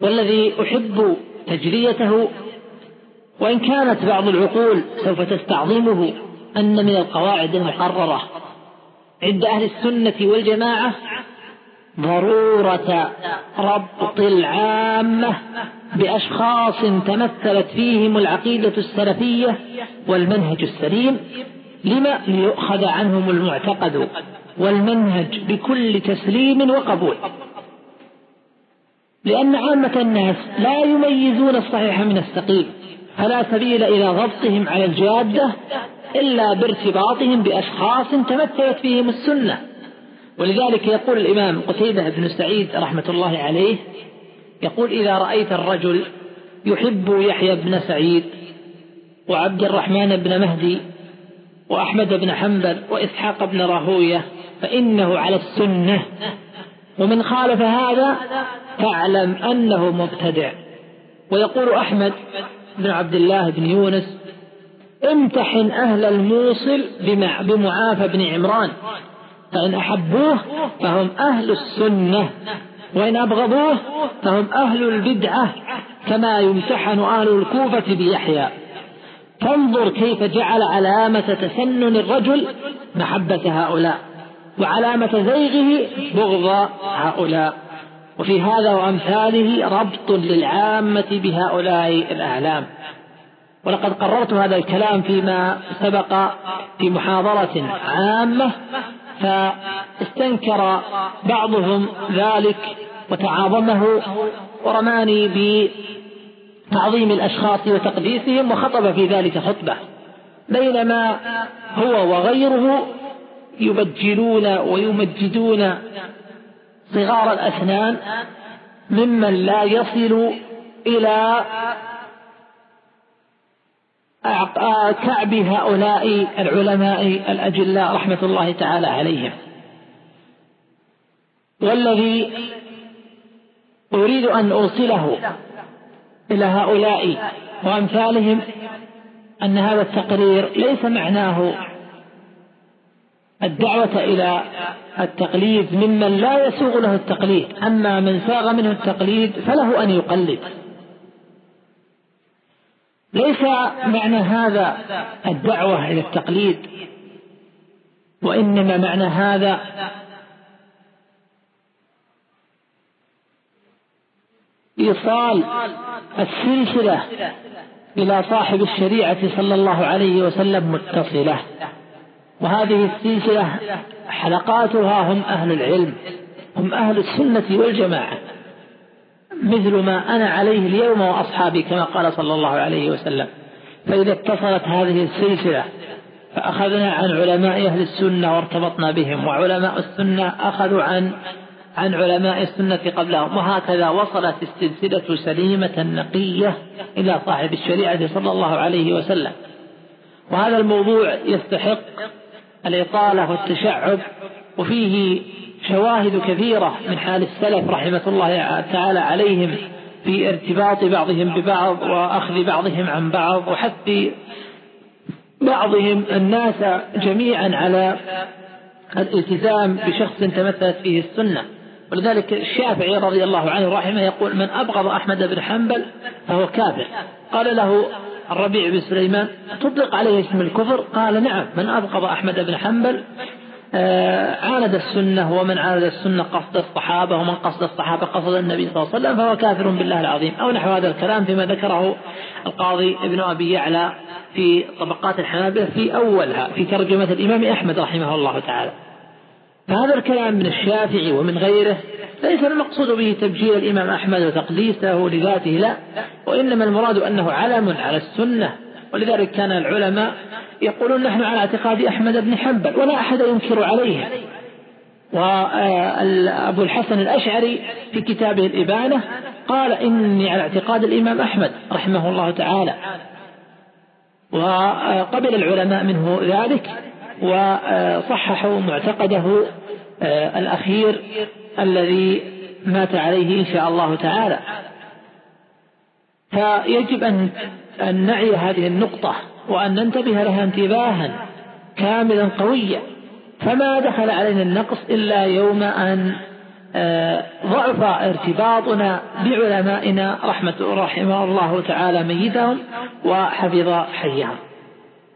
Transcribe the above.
والذي أحب تجريته وإن كانت بعض العقول سوف تستعظمه أن من القواعد المقررة عند أهل السنة والجماعة ضرورة ربط العامة بأشخاص تمثلت فيهم العقيدة السلفية والمنهج السليم. لما؟ ليؤخذ عنهم المعتقد والمنهج بكل تسليم وقبول. لأن عامة الناس لا يميزون الصحيح من السقيم. فلا سبيل إلى ضبطهم على الجادة إلا بارتباطهم بأشخاص تمثلت فيهم السنة. ولذلك يقول الإمام قتيبة بن سعيد رحمة الله عليه يقول إذا رأيت الرجل يحب يحيى بن سعيد وعبد الرحمن بن مهدي وأحمد بن حنبل وإسحاق بن راهوية فإنه على السنة ومن خالف هذا فاعلم أنه مبتدع. ويقول أحمد بن عبد الله بن يونس امتحن أهل الموصل بمعافى بن عمران فإن أحبوه فهم أهل السنة وإن أبغضوه فهم أهل البدعة كما يمتحن أهل الكوفة بيحيى. فانظر كيف جعل علامة تسنن الرجل محبة هؤلاء. وعلامة زيغه بغض هؤلاء. وفي هذا وأمثاله ربط للعامة بهؤلاء الأعلام. ولقد قررت هذا الكلام فيما سبق في محاضرة عامة فاستنكر بعضهم ذلك وتعاظمه ورماني بتعظيم الأشخاص وتقديسهم وخطب في ذلك خطبة. بينما هو وغيره يبجلون ويمجدون صغار الأسنان ممن لا يصل إلى كعب هؤلاء العلماء الأجلاء رحمة الله تعالى عليهم. والذي أريد أن أوصله إلى هؤلاء وأمثالهم أن هذا التقرير ليس معناه الدعوة إلى التقليد ممن لا يسوغ له التقليد. أما من ساغ منه التقليد فله أن يقلد. ليس معنى هذا الدعوة إلى التقليد وإنما معنى هذا إيصال السلسلة إلى صاحب الشريعة صلى الله عليه وسلم متصلة. وهذه السلسلة حلقاتها هم أهل العلم هم أهل السنة والجماعة. مثل ما أنا عليه اليوم وأصحابي كما قال صلى الله عليه وسلم. فإذا اتصلت هذه السلسلة فأخذنا عن علماء أهل السنة وارتبطنا بهم وعلماء السنة أخذوا عن عن علماء السنة قبلهم. وهكذا وصلت السلسلة سليمة نقية إلى صاحب الشريعة صلى الله عليه وسلم. وهذا الموضوع يستحق الإطالة والتشعب وفيه شواهد كثيرة من حال السلف رحمة الله تعالى عليهم في ارتباط بعضهم ببعض وأخذ بعضهم عن بعض وحث بعضهم الناس جميعا على الالتزام بشخص تمثلت فيه السنة. ولذلك الشافعي رضي الله عنه رحمه يقول من أبغض أحمد بن حنبل فهو كافر. قال له الربيع بن سليمان تطلق عليه اسم الكفر قال نعم من أبغض أحمد بن حنبل آه، عاند السنة ومن عاند السنة قصد الصحابة ومن قصد الصحابة قصد النبي صلى الله عليه وسلم فهو كافر بالله العظيم. أو نحو هذا الكلام فيما ذكره القاضي ابن أبي يعلى في طبقات الحنابلة في أولها في ترجمة الإمام أحمد رحمه الله تعالى. فهذا الكلام من الشافعي ومن غيره ليس المقصود به تبجيل الإمام أحمد وتقديسه لذاته لا. وإنما المراد أنه علم على السنة. ولذلك كان العلماء يقولون نحن على اعتقاد أحمد بن حنبل ولا أحد ينكر عليه. وأبو الحسن الأشعري في كتابه الإبانة قال إني على اعتقاد الإمام أحمد رحمه الله تعالى. وقبل العلماء منه ذلك وصححوا معتقده الأخير الذي مات عليه إن شاء الله تعالى. فيجب أن أن نعي هذه النقطة وأن ننتبه لها انتباها كاملا قويا. فما دخل علينا النقص إلا يوم أن آه، ضعف ارتباطنا بعلمائنا رحمة رحمه الله تعالى ميتهم وحفظ حيهم.